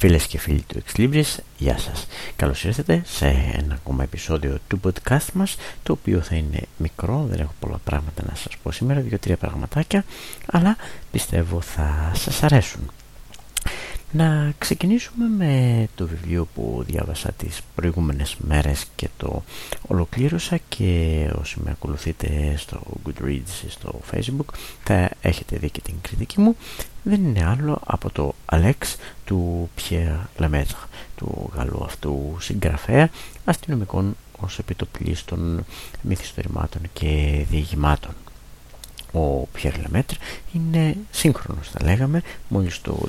Φίλες και φίλοι του Ex γεια σας. Καλώς ήρθατε σε ένα ακόμα επεισόδιο του podcast μας, το οποίο θα είναι μικρό, δεν έχω πολλά πράγματα να σας πω σήμερα, δύο-τρία πραγματάκια, αλλά πιστεύω θα σας αρέσουν. Να ξεκινήσουμε με το βιβλίο που διάβασα τις προηγούμενες μέρες και το ολοκλήρωσα και όσοι με ακολουθείτε στο Goodreads ή στο Facebook θα έχετε δει και την κριτική μου δεν είναι άλλο από το Alex του Pierre Lemaitre του Γαλλού αυτού συγγραφέα αστυνομικών ως επιτοπλίστων μυθιστορημάτων και διηγημάτων. Ο Πιέρ Λεμέτρ είναι σύγχρονος θα λέγαμε, μόλις το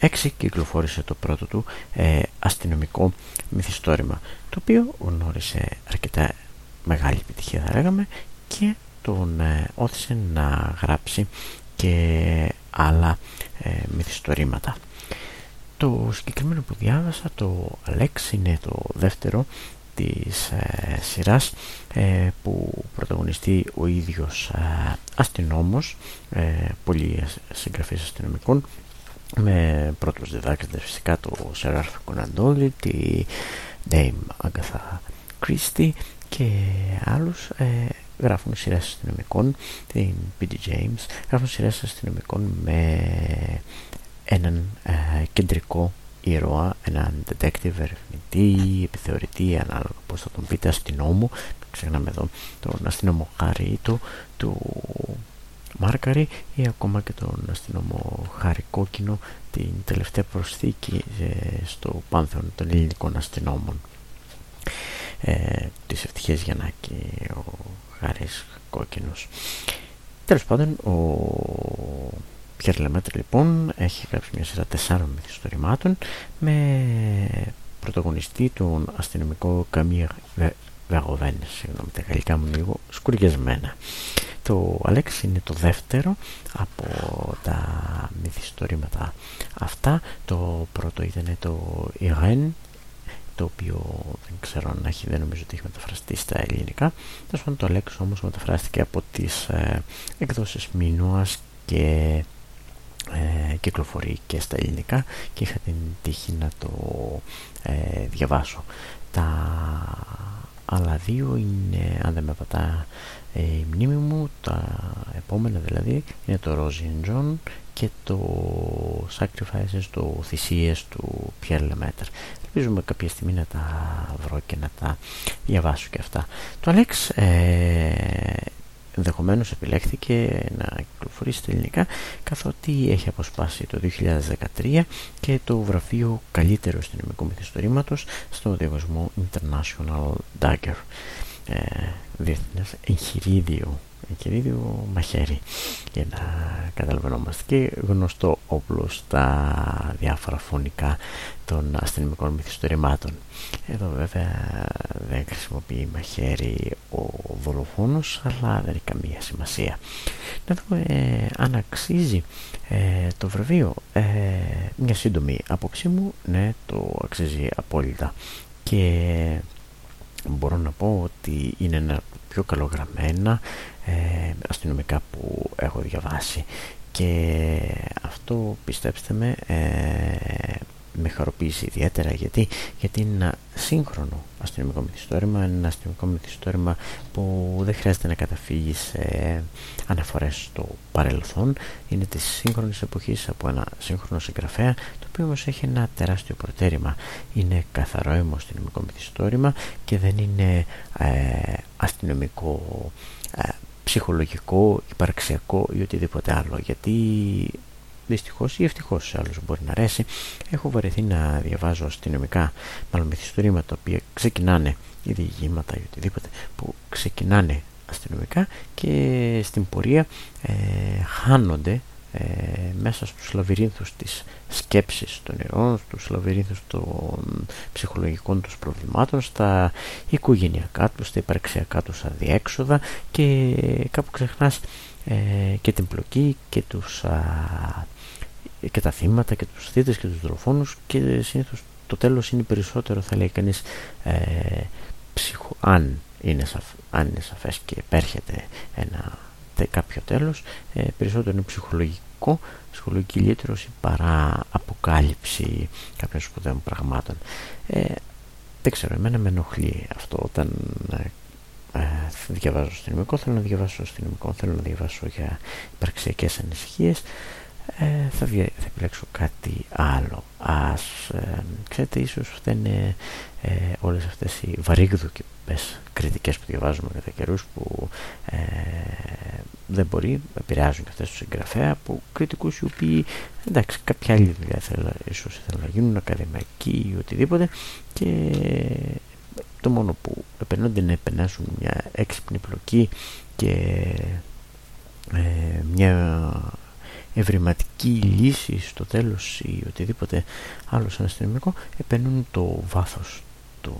2006 κυκλοφόρησε το πρώτο του ε, αστυνομικό μυθιστόρημα το οποίο γνώρισε αρκετά μεγάλη επιτυχία θα λέγαμε και τον ε, όθησε να γράψει και άλλα ε, μυθιστορήματα. Το συγκεκριμένο που διάβασα, το Alex, είναι το δεύτερο της ε, σειράς ε, που πρωταγωνιστεί ο ίδιος ε, αστυνόμος, ε, πολύ συγγραφής αστυνομικών με πρώτος διδάκτες φυσικά το Σεράρφ Κοναντόλη, τη Dame Agatha Christie και άλλους ε, γράφουν σειρές αστυνομικών την P.D. James γράφουν σειρές αστυνομικών με έναν ε, κεντρικό ήρωα, έναν detective, ερευνητή, επιθεωρητή, ανάλογα πώς θα τον πείτε, αστυνόμο. Ξεχνάμε εδώ τον αστυνόμο Χάρη του, του Μάρκαρη ή ακόμα και τον αστυνόμο Χάρη Κόκκινο, την τελευταία προσθήκη ε, στο πάνθεον των ελληνικών αστυνόμων. Ε, τις ευτυχίες και ο Χάρης Κόκκινος. Τέλος πάντων, ο Πιέρ Λεμέτρ λοιπόν έχει γράψει μια σειρά τεσσάρων μυθιστορημάτων με πρωταγωνιστή τον αστυνομικό Καμία Βεγοβέν, συγγνώμη τα γαλλικά μου λίγο σκουριασμένα. Το Αλέξη είναι το δεύτερο από τα μυθιστορήματα αυτά. Το πρώτο ήταν το Ιρέν, το οποίο δεν ξέρω αν έχει, δεν νομίζω ότι έχει μεταφραστεί στα ελληνικά. Τέλος το Αλέξη όμως μεταφράστηκε από τις ε, εκδόσεις Μινούας και ε, κυκλοφορεί και στα ελληνικά και είχα την τύχη να το ε, διαβάσω. Τα άλλα δύο είναι, αν δεν με πατά ε, η μνήμη μου, τα επόμενα δηλαδή είναι το Rosie John και το Sacrifices, το Θυσίες του Pierre Lemaitre. Ελπίζουμε κάποια στιγμή να τα βρω και να τα διαβάσω και αυτά. Το Alex ε, ενδεχομένως επιλέχθηκε να κυκλοφορήσει στα ελληνικά καθότι έχει αποσπάσει το 2013 και το βραβείο καλύτερο αστυνομικού μυθιστορήματος στο διαγωνισμό International Dagger ε, διεθνές εγχειρίδιο εγχειρίδιο μαχαίρι για να καταλαβαίνομαστε και γνωστό όπλος στα διάφορα φωνικά των αστυνομικών μυθιστορημάτων. Εδώ βέβαια δεν χρησιμοποιεί μαχαίρι ο δολοφόνος αλλά δεν έχει καμία σημασία. Να δούμε ε, αν αξίζει ε, το βραβείο. Ε, μια σύντομη άποψή μου, ναι το αξίζει απόλυτα και μπορώ να πω ότι είναι ένα πιο καλογραμμένα ε, αστυνομικά που έχω διαβάσει. Και αυτό πιστέψτε με ε, με χαροποίησε ιδιαίτερα γιατί, γιατί είναι ένα σύγχρονο αστυνομικό μυθιστόρημα ένα αστυνομικό μυθιστόρημα που δεν χρειάζεται να καταφύγει σε αναφορές στο παρελθόν. Είναι της σύγχρονης εποχής από ένα σύγχρονο συγγραφέα το οποίο όμως έχει ένα τεράστιο προτέρημα είναι καθαρό έμο αστυνομικό μυθιστόρημα και δεν είναι ε, αστυνομικό ε, ψυχολογικό, υπαρξιακό ή οτιδήποτε άλλο γιατί Δυστυχώς ή ευτυχώς σε άλλους μπορεί να αρέσει. Έχω βαρεθεί να διαβάζω αστυνομικά, μάλλον μυθιστορήματα τα οποία ξεκινάνε ή διηγήματα ή οτιδήποτε που ξεκινάνε αστυνομικά και στην πορεία ε, χάνονται ε, μέσα στους λαβυρίνθους της σκέψης των ηρώων, στους λαβυρίνθους των ψυχολογικών τους προβλημάτων, στα οικογενειακά τους, στα υπαρξιακά τους αδιέξοδα και κάπου ξεχνάς ε, και την πλοκή και τους και τα θύματα και τους θύτες και τους δροφόνους και συνήθως το τέλος είναι περισσότερο θα λέει κανείς ε, ψυχο, αν, είναι σαφ, αν είναι σαφές και επέρχεται ένα κάποιο τέλος ε, περισσότερο είναι ψυχολογικό αστυνομικό ψυχολογική λύτρωση παρά αποκάλυψη κάποιων σπουδαίων πραγμάτων. Ε, δεν ξέρω εμένα με ενοχλεί αυτό όταν ε, ε, διαβάζω αστυνομικό θέλω να διαβάσω αστυνομικό θέλω να διαβάσω για υπαρξιακές ανησυχίες ε, θα, θα επιλέξω κάτι άλλο. Ας ε, ξέρετε ίσως φταίνε ε, όλες αυτές οι βαρύγδοκες κριτικές που διαβάζουμε κατά καιρούς που ε, δεν μπορεί, επηρεάζουν και αυτές τους συγγραφέα από κριτικούς οι οποίοι εντάξει κάποια άλλη δουλειά θέλουν, ίσως θέλουν να γίνουν ακαδημαϊκοί ή οτιδήποτε και το μόνο που επενώνται να επενέσουν μια έξυπνη πλοκή και ε, μια ευρηματική λύση στο τέλος ή οτιδήποτε άλλο σαν αστυνομικό επενούν το βάθος το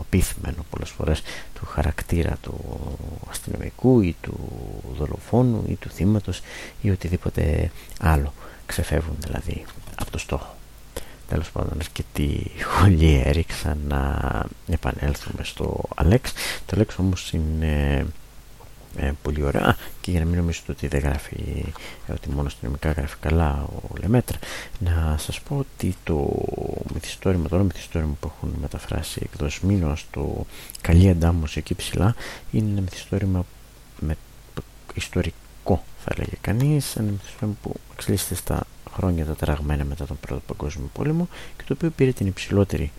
απίθυμενο πολλές φορές του χαρακτήρα του αστυνομικού ή του δολοφόνου ή του θύματος ή οτιδήποτε άλλο ξεφεύγουν δηλαδή από το στόχο. Τέλος πάντων αρκετή χολή έριξα να επανέλθουμε στο Αλέξ το Αλέξ όμως είναι ε, πολύ ωραία. Και για να μην νομίζετε ότι δεν γράφει ε, ότι μόνο αστυνομικά γράφει καλά ο Λεμέτρ να σας πω ότι το μυθιστόρημα το όλο μυθιστόρημα που έχουν μεταφράσει εκδόσεις Μήνωα στο Καλή Αντάμωση εκεί ψηλά είναι ένα μυθιστόρημα με ιστορικό θα έλεγε κανείς. Ένα μυθιστόρημα που εξελίσσεται στα χρόνια τα τεραγμένα μετά τον Πρώτο Παγκόσμιο Πόλεμο και το οποίο πήρε την υψηλότερη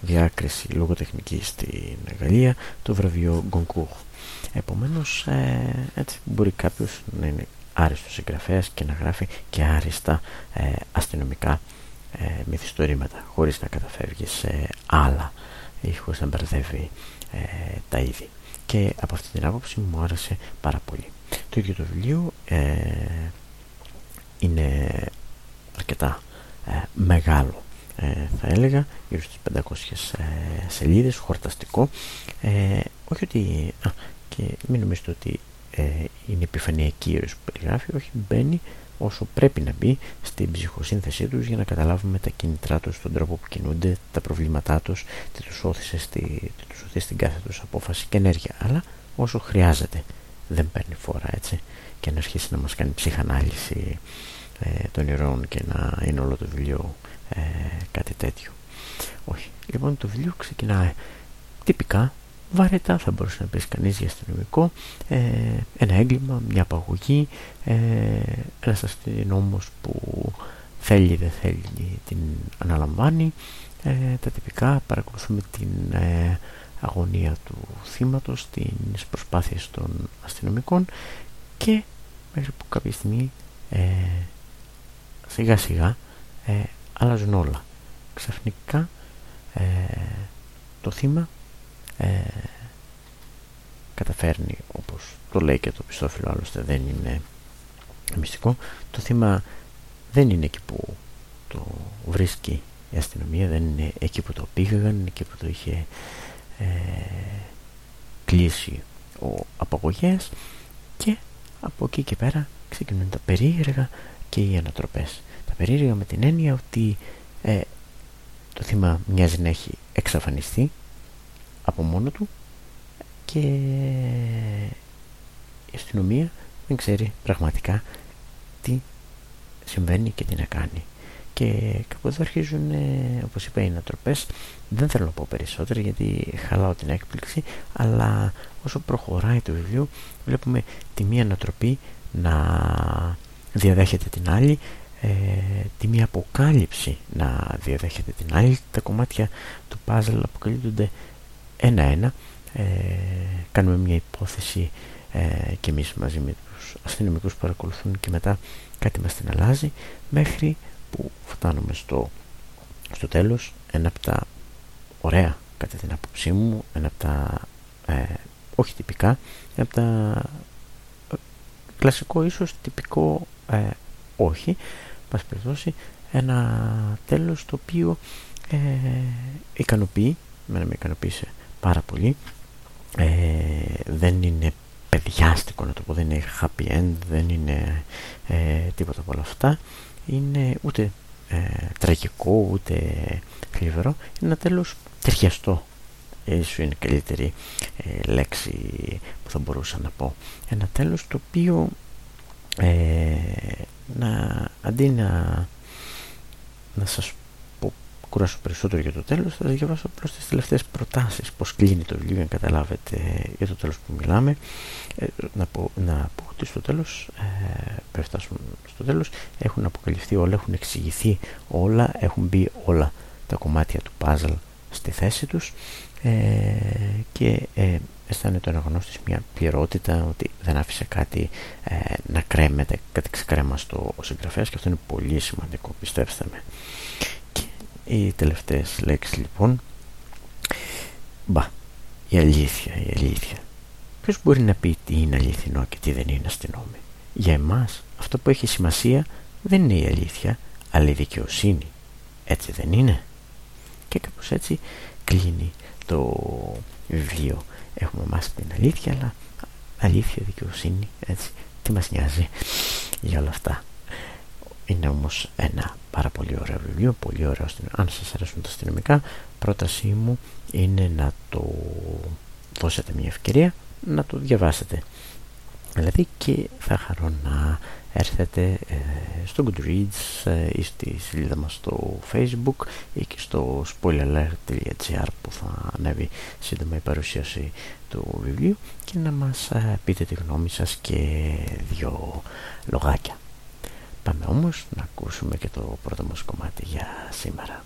διάκριση λογοτεχνική στην Γαλλία το βραβείο Goncourt Επομένως ε, έτσι μπορεί κάποιος να είναι άριστος συγγραφέας και να γράφει και άριστα ε, αστυνομικά ε, μυθιστορήματα χωρίς να καταφεύγει σε άλλα ή χωρίς να μπερδεύει ε, τα είδη. Και από αυτή την άποψη μου άρεσε πάρα πολύ. Το ίδιο το βιβλίο ε, είναι αρκετά μεγάλο θα έλεγα γύρω στις 500 σελίδες χορταστικό. Όχι ότι και μην νομίζετε ότι ε, είναι επιφανειακή η που περιγράφει, όχι μπαίνει όσο πρέπει να μπει στην ψυχοσύνθεσή τους για να καταλάβουμε τα κίνητρά τους, τον τρόπο που κινούνται, τα προβλήματά τους, τι τους όθησε στη, τι τους οθείς στην κάθε τους απόφαση και ενέργεια, αλλά όσο χρειάζεται δεν παίρνει φορά έτσι και να αρχίσει να μας κάνει ψυχανάλυση ε, των ηρώων και να είναι όλο το βιβλίο ε, κάτι τέτοιο. Όχι. Λοιπόν το βιβλίο ξεκινάει τυπικά βαρετά θα μπορούσε να πεις κανείς για αστυνομικό ε, ένα έγκλημα, μια απαγωγή ε, ένας αστυνόμος που θέλει δεν θέλει την αναλαμβάνει ε, τα τυπικά παρακολουθούμε την ε, αγωνία του θύματος τις προσπάθειες των αστυνομικών και μέχρι που κάποια στιγμή ε, σιγά σιγά ε, αλλάζουν όλα. Ξαφνικά το θύμα ε, καταφέρνει όπως το λέει και το πιστόφυλλο άλλωστε δεν είναι μυστικό το θύμα δεν είναι εκεί που το βρίσκει η αστυνομία δεν είναι εκεί που το πήγαν είναι εκεί που το είχε ε, κλείσει ο απαγωγέας και από εκεί και πέρα ξεκινούν τα περίεργα και οι ανατροπές. τα περίεργα με την έννοια ότι ε, το θύμα μοιάζει να έχει εξαφανιστεί από μόνο του και η αστυνομία δεν ξέρει πραγματικά τι συμβαίνει και τι να κάνει. Και κάπου εδώ αρχίζουν, ε, όπως είπα, οι ανατροπές. Δεν θέλω να πω περισσότερο γιατί χαλάω την έκπληξη, αλλά όσο προχωράει το βιβλίο βλέπουμε τη μία ανατροπή να διαδέχεται την άλλη, ε, τη μία αποκάλυψη να διαδέχεται την άλλη. Τα κομμάτια του puzzle αποκαλύπτονται ένα-ένα ε, κάνουμε μια υπόθεση ε, και εμείς μαζί με τους αστυνομικούς που παρακολουθούν και μετά κάτι μας την αλλάζει μέχρι που φτάνουμε στο, στο τέλος ένα από τα ωραία κατά την άποψή μου ένα από τα ε, όχι τυπικά ένα από τα ε, κλασικό ίσως τυπικό ε, όχι μας περιπτώσει ένα τέλος το οποίο ε, ικανοποιεί με να με ικανοποίησε πάρα πολύ. Ε, δεν είναι παιδιάστικο να το πω δεν είναι happy end δεν είναι ε, τίποτα από όλα αυτά. Είναι ούτε ε, τραγικό ούτε θλιβερό. Είναι ένα τέλος ταιριαστό. Ίσως είναι η καλύτερη ε, λέξη που θα μπορούσα να πω. Ένα τέλος το οποίο ε, να, αντί να, να σας πω κουράσω περισσότερο για το τέλος θα διαβάσω απλώς τις τελευταίες προτάσεις πως κλείνει το βιβλίο για να καταλάβετε για το τέλος που μιλάμε. Ε, να, πω, να πω ότι στο τέλος ε, πρέπει φτάσουμε στο τέλος. Έχουν αποκαλυφθεί όλα, έχουν εξηγηθεί όλα έχουν μπει όλα τα κομμάτια του puzzle στη θέση τους ε, και ε, αισθάνεται ο αναγνώστης μια πληρότητα ότι δεν άφησε κάτι ε, να κρέμεται, κάτι ξεκρέμαστο ο συγγραφέας και αυτό είναι πολύ σημαντικό, πιστέψτε με. Και οι τελευταίες λέξεις λοιπόν, μπα, η αλήθεια, η αλήθεια. Ποιος μπορεί να πει τι είναι αληθινό και τι δεν είναι αστυνόμη; Για εμάς αυτό που έχει σημασία δεν είναι η αλήθεια, αλλά η δικαιοσύνη. Έτσι δεν είναι; Και κάπως έτσι κλείνει το βιβλίο. Έχουμε μάθει την αλήθεια αλλά αλήθεια, δικαιοσύνη έτσι, τι μας νοιάζει για όλα αυτά. Είναι όμως ένα πάρα πολύ ωραίο βιβλίο πολύ ωραίο, αν σας αρέσουν τα αστυνομικά πρότασή μου είναι να το δώσετε μια ευκαιρία να το διαβάσετε. Δηλαδή και θα χαρώ να έρθετε ε, στο Goodreads ε, ή στη σελίδα μας στο Facebook ή και στο spoileralert.gr που θα ανέβει σύντομα η παρουσίαση του βιβλίου και να μας ε, πείτε τη γνώμη σας και δυο λογάκια. Πάμε όμως να ακούσουμε και το πρώτο μας κομμάτι για σήμερα.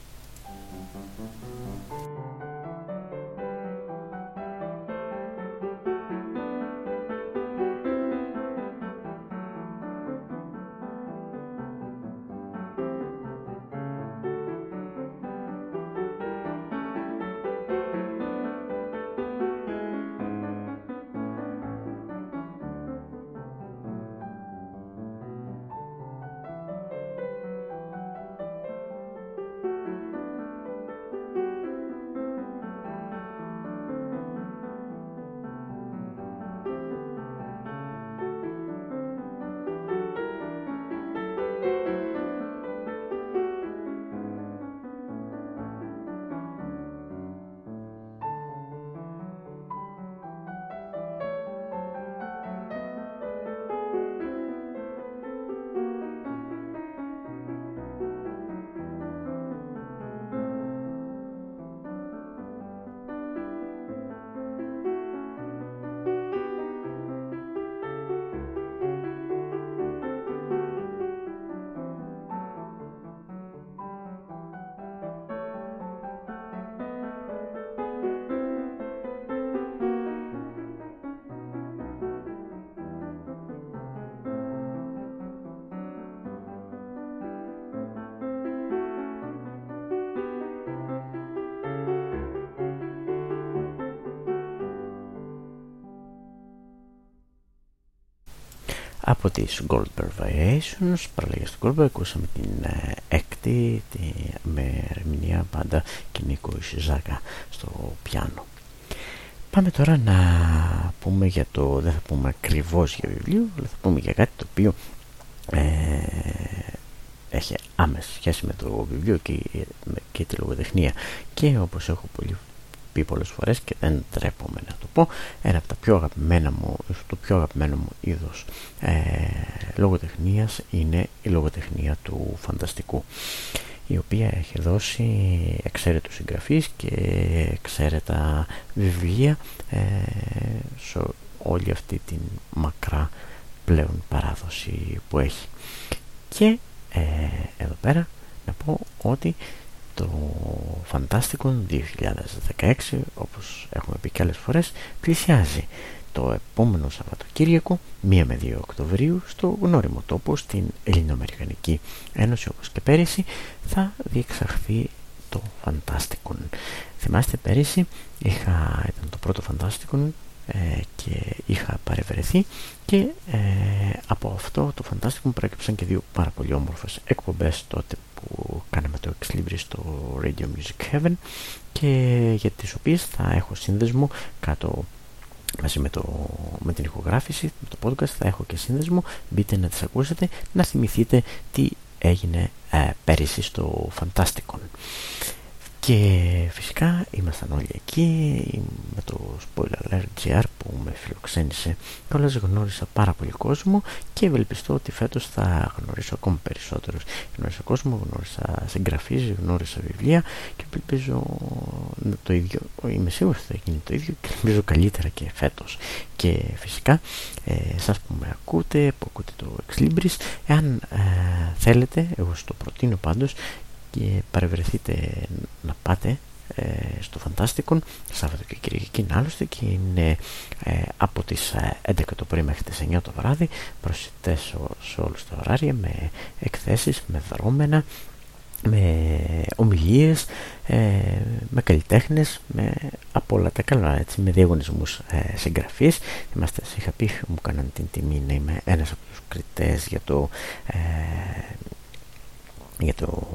Από τις Goldberg Variations παραλίγες του Goldberg ακούσαμε την ε, έκτη τη, με ερμηνεία πάντα και Νίκο Ισιζάκα στο πιάνο. Πάμε τώρα να πούμε για το δεν θα πούμε ακριβώς για βιβλίο αλλά θα πούμε για κάτι το οποίο ε, έχει άμεση σχέση με το βιβλίο και, και τη λογοτεχνία. Και όπως έχω πολύ πει πολλές φορές και δεν τρέπομαι να το πω ένα από τα πιο αγαπημένα μου, το πιο αγαπημένο μου είδος ε, λογοτεχνίας είναι η λογοτεχνία του φανταστικού η οποία έχει δώσει εξαίρετους συγγραφείς και εξαίρετα βιβλία ε, σε όλη αυτή την μακρά πλέον παράδοση που έχει. Και ε, εδώ πέρα να πω ότι το Fantasticon 2016 όπως έχουμε πει και άλλες φορές πλησιάζει το επόμενο Σαββατοκύριακο 1 με 2 Οκτωβρίου στο γνώριμο τόπο στην Ελληνοαμερικανική Ένωση όπως και πέρυσι θα διεξαχθεί το Fantasticon θυμάστε πέρυσι είχα, ήταν το πρώτο Fantasticon ε, και είχα παρευρεθεί και ε, από αυτό το Fantasticon προέκυψαν και δύο πάρα πολύ όμορφες εκπομπές τότε που κάναμε το Ex Libris στο Radio Music Heaven και για τις οποίες θα έχω σύνδεσμο κάτω μαζί με, το, με την ηχογράφηση, με το podcast θα έχω και σύνδεσμο. Μπείτε να τις ακούσετε να θυμηθείτε τι έγινε ε, πέρυσι στο Fantasticon και φυσικά ήμασταν όλοι εκεί με το Spoiler Alert GR που με φιλοξένησε. Και γνώρισα πάρα πολύ κόσμο και ευελπιστώ ότι φέτος θα γνωρίσω ακόμα περισσότερους. Γνώρισα κόσμο, γνώρισα συγγραφείς, γνώρισα βιβλία και ελπίζω το ίδιο είμαι σίγουρος ότι θα γίνει το ίδιο και ελπίζω καλύτερα και φέτος. Και φυσικά ε, σας που με ακούτε που ακούτε το Ex Libris εάν ε, θέλετε εγώ στο προτείνω πάντως και παρευρεθείτε να πάτε ε, στο Φαντάστικον Σάββατο και Κυριακή άλλωστε και είναι ε, από τις 11 ε, το πρωί μέχρι τις 9 το βράδυ προσιτές σε, σε όλους τα ωράρια με εκθέσεις, με δρόμενα με ομιλίες, με καλλιτέχνες, με από όλα τα καλά, έτσι, με διαγωνισμούς ε, συγγραφής. Είμαστε, είχα πει, μου κάναν την τιμή να είμαι ένας από τους κριτές για το, για το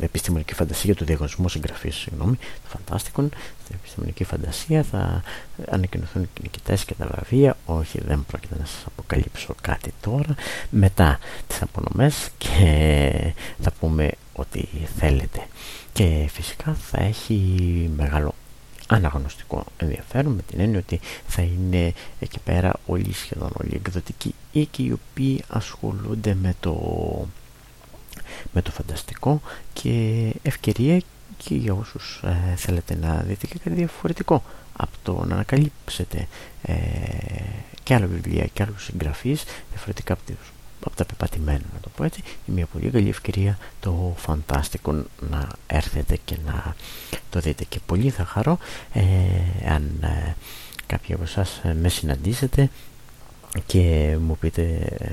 επιστημονική φαντασία για το διαγωνισμό συγγραφής, συγγνώμη, το φαντάστικο. Στην επιστημονική φαντασία θα ανακοινωθούν οι νικητές και τα βραβεία. Όχι, δεν πρόκειται να σας αποκαλύψω κάτι τώρα. Μετά τις απονομές και θα πούμε ό,τι θέλετε. Και φυσικά θα έχει μεγάλο αναγνωστικό ενδιαφέρον με την έννοια ότι θα είναι εκεί πέρα όλοι σχεδόν όλοι οι εκδοτικοί οίκοι οι οποίοι ασχολούνται με το με το φανταστικό και ευκαιρία και για όσους ε, θέλετε να δείτε και κάτι διαφορετικό από το να ανακαλύψετε ε, και άλλα βιβλία και άλλους συγγραφείς διαφορετικά από, από τα πεπατημένα να το πω έτσι είναι μια πολύ καλή ευκαιρία το φαντάστικο να έρθετε και να το δείτε. Και πολύ θα χαρώ ε, αν ε, κάποιοι από εσάς με συναντήσετε και μου πείτε ε,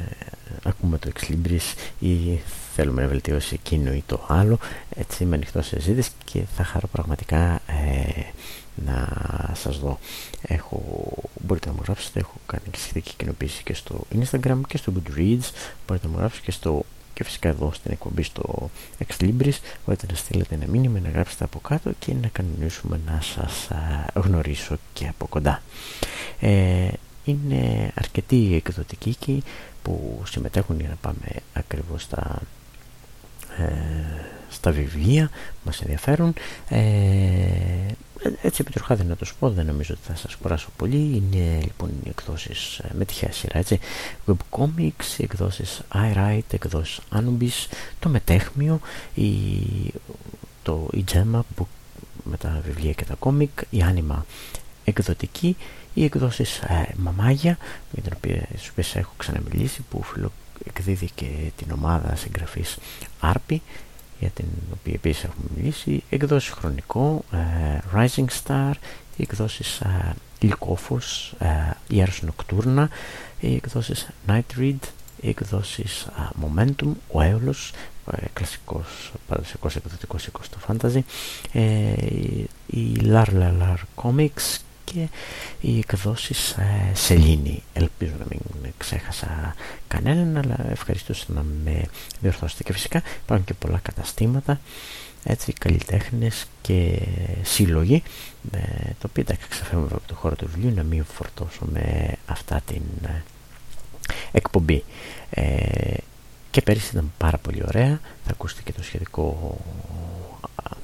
ακούμε το Exlibris ή θέλουμε να βελτιώσει εκείνο ή το άλλο. Έτσι με ανοιχτό συζήτηση και θα χαρώ πραγματικά ε, να σας δω. Έχω, μπορείτε να μου γράψετε έχω κάνει και σχετική κοινοποίηση και στο Instagram και στο Goodreads. Μπορείτε να μου γράψετε και στο και φυσικά εδώ στην εκπομπή στο Exlibris μπορείτε να στείλετε ένα μήνυμα να γράψετε από κάτω και να κανονίσουμε να σας γνωρίσω και από κοντά. Ε, είναι αρκετοί εκδοτικοί εκεί που συμμετέχουν για να πάμε ακριβώς στα, ε, στα βιβλία μας ενδιαφέρουν. Ε, έτσι επιτροχά να το πω δεν νομίζω ότι θα σας κουράσω πολύ. Είναι λοιπόν οι εκδόσεις ε, με τυχαία σειρά έτσι. Webcomics, οι εκδόσεις iWrite, εκδόσεις Anubis το Μετέχμιο η, το, η Gemma με τα βιβλία και τα κόμικ η Anima εκδοτική οι εκδόσεις ε, Μαμάγια για την οποία στις έχω ξαναμιλήσει που εκδίδει και την ομάδα συγγραφής Άρπη για την οποία επίσης έχουμε μιλήσει. Εκδόσεις Χρονικό ε, Rising Star. Οι εκδόσεις ε, Λυκόφος ε, Ιέρος Νοκτούρνα. Οι εκδόσεις Night Read. Οι εκδόσεις ε, Momentum. Ο Έολος ε, κλασικός παραδοσιακός εκδοτικός οίκος στο Fantasy. Η Lar Lar Comics και οι εκδόσεις ε, Σελήνη. Ελπίζω να μην ξέχασα κανέναν, αλλά ευχαριστώ να με διορθώσετε. Και φυσικά υπάρχουν και πολλά καταστήματα, έτσι, καλλιτέχνες και σύλλογοι, ε, το οποίο εντάξει ξεφεύγουμε από το χώρο του βιβλίου να μην φορτώσω με αυτά την ε, εκπομπή. Ε, και πέρυσι ήταν πάρα πολύ ωραία, θα ακούσετε και το σχετικό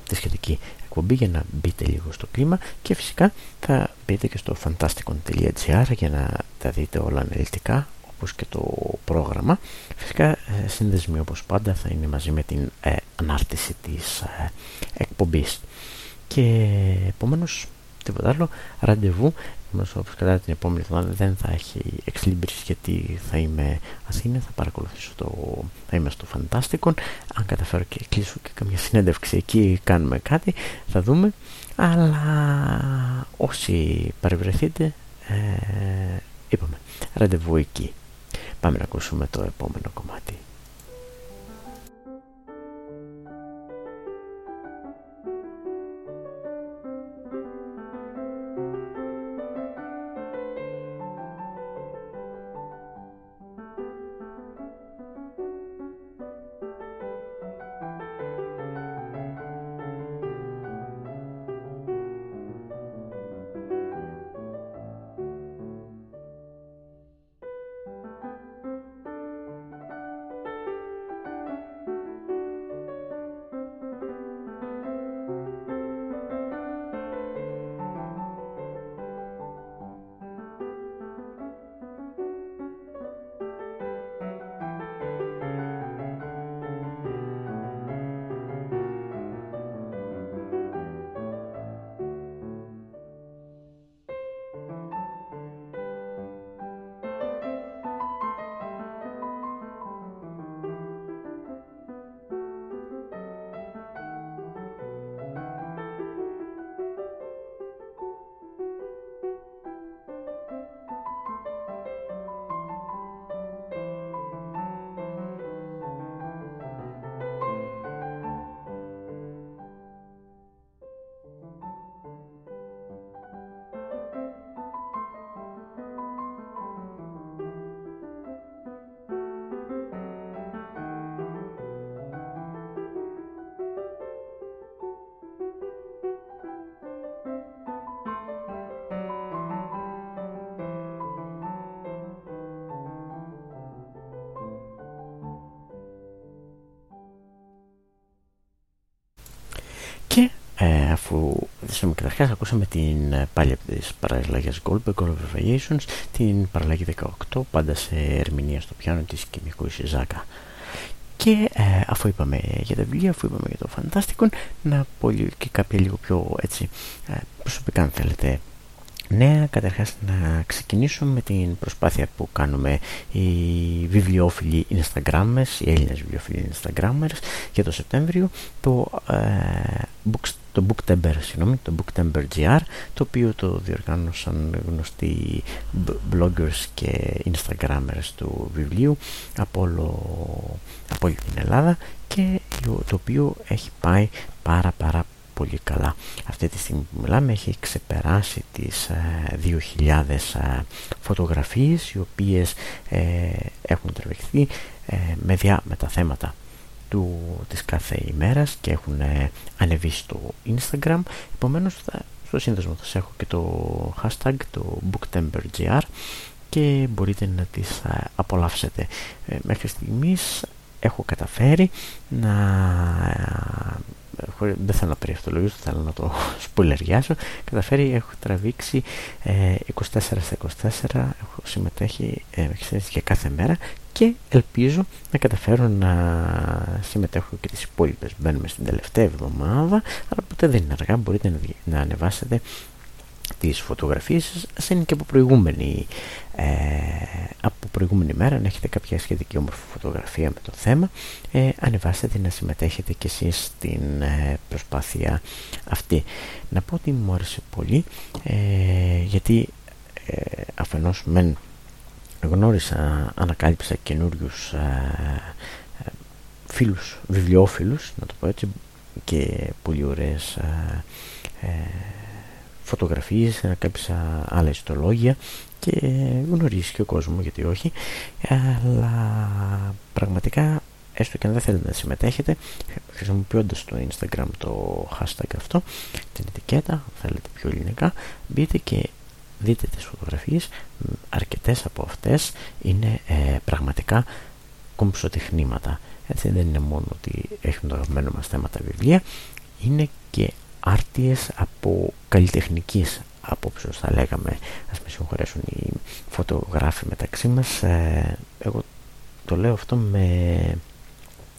τη σχετική εκπομπή για να μπείτε λίγο στο κλίμα και φυσικά θα μπείτε και στο fantasticon.gr για να τα δείτε όλα αναλυτικά όπως και το πρόγραμμα. Φυσικά ε, σύνδεσμοι όπως πάντα θα είναι μαζί με την ε, ανάρτηση της ε, εκπομπής. Και επομένως τίποτα άλλο ραντεβού όπως κατά την επόμενη εβδομάδα δεν θα έχει εξλίμπρηση γιατί θα είμαι Αθήνα, θα παρακολουθήσω το, θα είμαι στο Φαντάστικον. Αν καταφέρω και κλείσω και καμιά συνέντευξη εκεί κάνουμε κάτι θα δούμε. Αλλά όσοι παρευρεθείτε ε, είπαμε ραντεβού εκεί. Πάμε να ακούσουμε το επόμενο κομμάτι ε, αφού στο καταρχάς ακούσαμε την ε, πάλι από τις παραλλαγές Goldberg, Gold of Variations, την παραλλαγή 18, πάντα σε ερμηνεία στο πιάνο της Κιμικού Ισιζάκα. Και ε, αφού είπαμε για τα βιβλία, αφού είπαμε για το Fantastic, να πω και κάποια λίγο πιο έτσι, ε, προσωπικά αν θέλετε νέα καταρχάς να ξεκινήσω με την προσπάθεια που κάνουμε οι βιβλιοφίλοι Instagrammers, οι Έλληνες βιβλιοφίλοι Instagrammers για το Σεπτέμβριο το, ε, το Booktember, συγγνώμη, το Booktember GR το οποίο το διοργάνωσαν γνωστοί bloggers και Instagrammers του βιβλίου από, όλο, από όλη την Ελλάδα και το οποίο έχει πάει πάρα πάρα πολύ καλά. Αυτή τη στιγμή που μιλάμε έχει ξεπεράσει τις 2.000 ε, ε, φωτογραφίες οι οποίες ε, έχουν τραβηχθεί με, διά, με τα θέματα του, της κάθε ημέρας και έχουν ανεβεί στο Instagram. Επομένως θα, στο σύνδεσμο θα σας έχω και το hashtag το booktembergr και μπορείτε να τις απολαύσετε. Μέχρι στιγμής έχω καταφέρει να δεν θέλω να περιευτολογήσω, θέλω να το σπουλεριάσω. Καταφέρει, έχω τραβήξει ε, 24 στα 24 έχω συμμετέχει ε, και κάθε μέρα και ελπίζω να καταφέρω να συμμετέχω και τις υπόλοιπες. Μπαίνουμε στην τελευταία εβδομάδα αλλά ποτέ δεν είναι αργά μπορείτε να, να ανεβάσετε τις φωτογραφίες σας είναι και από προηγούμενη, ε, από προηγούμενη μέρα αν έχετε κάποια σχετική όμορφη φωτογραφία με το θέμα ε, ανεβάστε να συμμετέχετε και εσείς στην ε, προσπάθεια αυτή. Να πω ότι μου άρεσε πολύ ε, γιατί ε, αφενός μεν γνώρισα, ανακάλυψα καινούριους φίλους, βιβλιοφίλους να το πω έτσι και πολύ ωραίες φωτογραφίες, κάποια άλλα ιστολόγια και γνωρίζει και ο κόσμος γιατί όχι. Αλλά πραγματικά έστω και αν δεν θέλετε να συμμετέχετε χρησιμοποιώντας το instagram το hashtag αυτό την ετικέτα, αν θέλετε πιο ελληνικά μπείτε και δείτε τις φωτογραφίες. Αρκετές από αυτές είναι ε, πραγματικά κομψοτεχνήματα. Έτσι δεν είναι μόνο ότι έχουν το αγαπημένο μας θέματα βιβλία είναι και άρτιες από καλλιτεχνικής απόψεως θα λέγαμε. Ας με συγχωρέσουν οι φωτογράφοι μεταξύ μας. Ε, εγώ το λέω αυτό με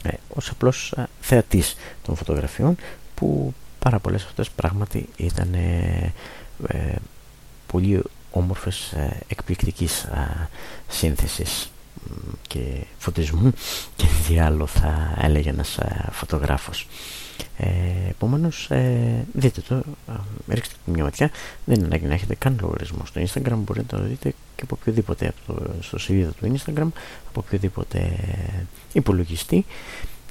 ε, ως απλός ε, θεατής των φωτογραφιών που πάρα πολλές αυτές πράγματι ήταν ε, ε, πολύ όμορφες ε, εκπληκτικής σύνθεσης και φωτισμού και τι άλλο θα έλεγε ένας φωτογράφος ε, Επομένως, ε, δείτε το, ρίξτε μια ματιά. Δεν είναι ανάγκη να έχετε καν λογαριασμό στο Instagram. Μπορείτε να το δείτε και από οποιοδήποτε από το, στο σελίδα του Instagram, από οποιοδήποτε υπολογιστή.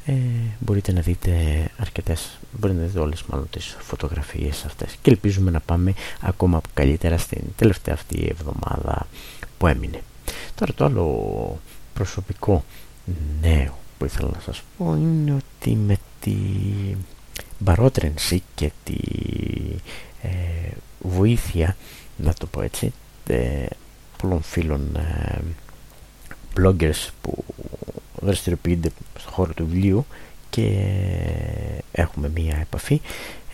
Ε, μπορείτε να δείτε αρκετές, μπορείτε να δείτε όλες μάλλον τις φωτογραφίες αυτές και ελπίζουμε να πάμε ακόμα καλύτερα στην τελευταία αυτή εβδομάδα που έμεινε. Τώρα το άλλο προσωπικό νέο που ήθελα να σας πω είναι ότι με τη παρότρινση και τη ε, βοήθεια, να το πω έτσι, ε, πολλών φίλων ε, bloggers που δραστηριοποιούνται στον χώρο του βιβλίου και έχουμε μία επαφή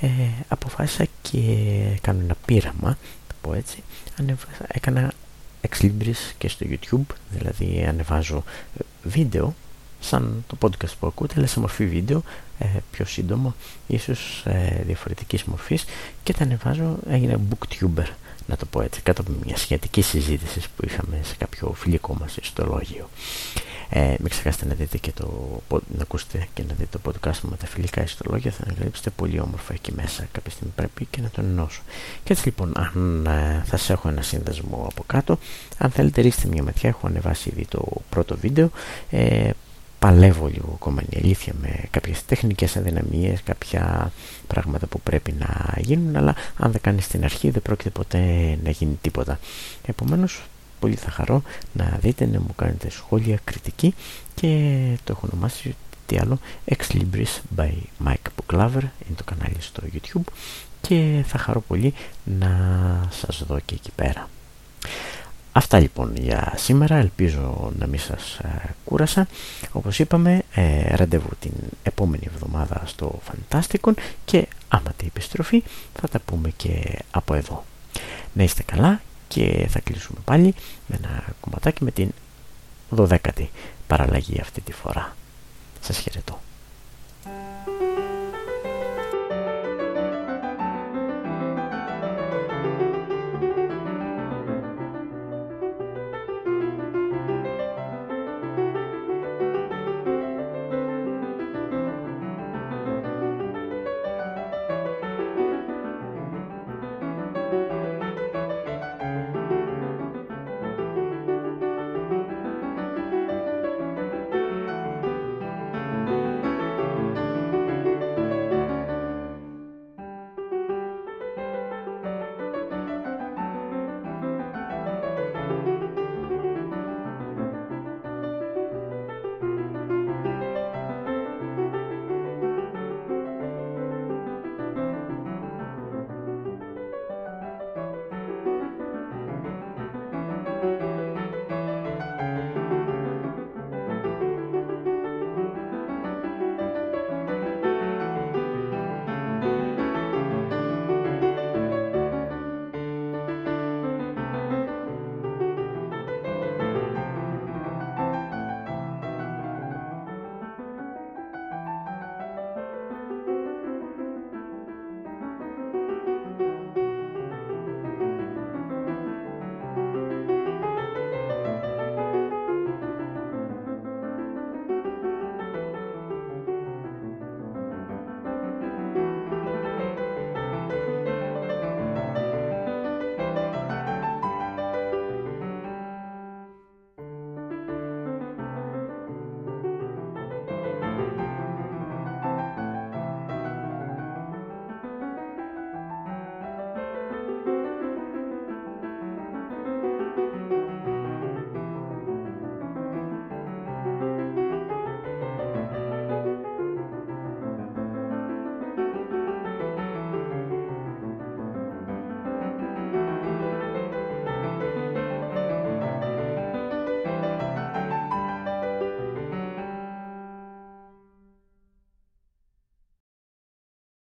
ε, αποφάσισα και κάνω ένα πείραμα το πω έτσι έκανα ex και στο youtube. Δηλαδή ανεβάζω βίντεο σαν το podcast που ακούτε αλλά σε μορφή βίντεο ε, πιο σύντομο ίσως ε, διαφορετικής μορφής. Και τα ανεβάζω έγινε booktuber να το πω έτσι κάτω από μια σχετική συζήτηση που είχαμε σε κάποιο φιλικό μας ιστολόγιο ε, μην ξεχάσετε να δείτε και το να ακούσετε και να δείτε το podcast με τα φιλικά ιστολόγια. Θα ανακαλύψετε πολύ όμορφα εκεί μέσα. Κάποια στιγμή πρέπει και να τον ενώσω. Και έτσι λοιπόν αν ε, θα σας έχω ένα σύνδεσμο από κάτω. Αν θέλετε ρίξτε μια ματιά. Έχω ανεβάσει ήδη το πρώτο βίντεο. Ε, παλεύω λίγο ακόμα η αλήθεια με κάποιες τεχνικές αδυναμίες, κάποια πράγματα που πρέπει να γίνουν αλλά αν δεν κάνεις την αρχή δεν πρόκειται ποτέ να γίνει τίποτα. Επομένως πολύ θα χαρώ να δείτε να μου κάνετε σχόλια, κριτική και το έχω ονομάσει τι άλλο Ex Libris by Mike Booklover είναι το κανάλι στο YouTube και θα χαρώ πολύ να σας δω και εκεί πέρα Αυτά λοιπόν για σήμερα, ελπίζω να μην σας ε, κούρασα. Όπως είπαμε, ε, ραντεβού την επόμενη εβδομάδα στο Φαντάστικον και άμα τη επιστροφή θα τα πούμε και από εδώ. Να είστε καλά και θα κλείσουμε πάλι με ένα κομματάκι με την 12η παραλλαγή αυτή τη φορά. Σας χαιρετώ.